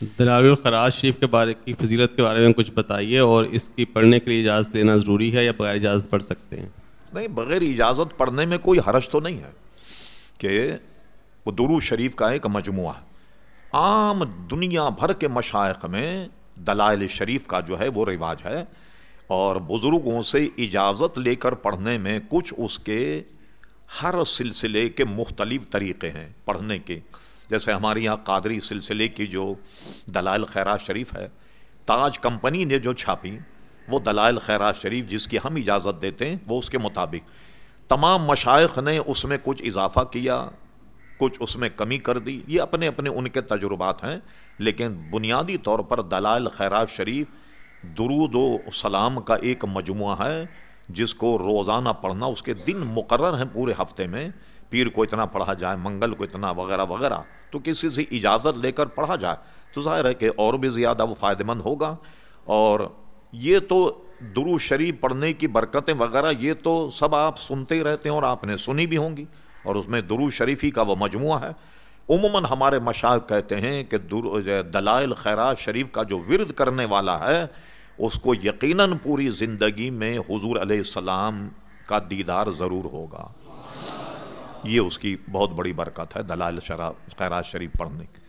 دلال الخراج شریف کے بارے کی فضیلت کے بارے میں کچھ بتائیے اور اس کی پڑھنے کے لیے اجازت لینا ضروری ہے یا بغیر اجازت پڑھ سکتے ہیں؟ نہیں، بغیر اجازت پڑھنے میں کوئی حرج تو نہیں ہے کہ وہ درو شریف کا ایک مجموعہ ہے۔ عام دنیا بھر کے مشائق میں دلائل شریف کا جو ہے وہ رواج ہے اور بزرگوں سے اجازت لے کر پڑھنے میں کچھ اس کے ہر سلسلے کے مختلف طریقے ہیں۔ پڑھنے کے جیسے ہمارے یہاں قادری سلسلے کی جو دلائل خیرات شریف ہے، تاج کمپنی نے جو چھاپی، وہ دلائل خیرات شریف جس کی ہم اجازت دیتے ہیں، وہ اس کے مطابق۔ تمام مشائق نے اس میں کچھ اضافہ کیا، کچھ اس میں کمی کر دی۔ یہ اپنے اپنے ان کے تجربات ہیں، لیکن بنیادی طور پر دلائل خیرات شریف درود و سلام کا ایک مجموعہ ہے۔ جس کو روزانہ پڑھنا، اس کے دن مقرر ہیں پورے ہفتے میں، پیر کو اتنا پڑھا جائے، منگل کو اتنا، وغیرہ وغیرہ، تو کسی سے اجازت لے کر پڑھا جائے۔ تو ظاہر ہے کہ اور بھی زیادہ وہ فائدہ مند ہوگا۔ اور یہ تو درو شریف پڑھنے کی برکتیں وغیرہ، یہ تو سب آپ سنتے ہی رہتے ہیں اور آپ نے سنی بھی ہوں گی۔ اور اس میں درو شریفی کا وہ مجموعہ ہے۔ عموماً ہمارے مشاق کہتے ہیں کہ دلائل خیرات شریف کا جو ورد کرنے والا ہے اس کو یقیناً پوری زندگی میں حضور علیہ السلام کا دیدار ضرور ہوگا۔ یہ اس کی بہت بڑی برکت ہے دلال شرح خیرات شریف پڑھنے کی۔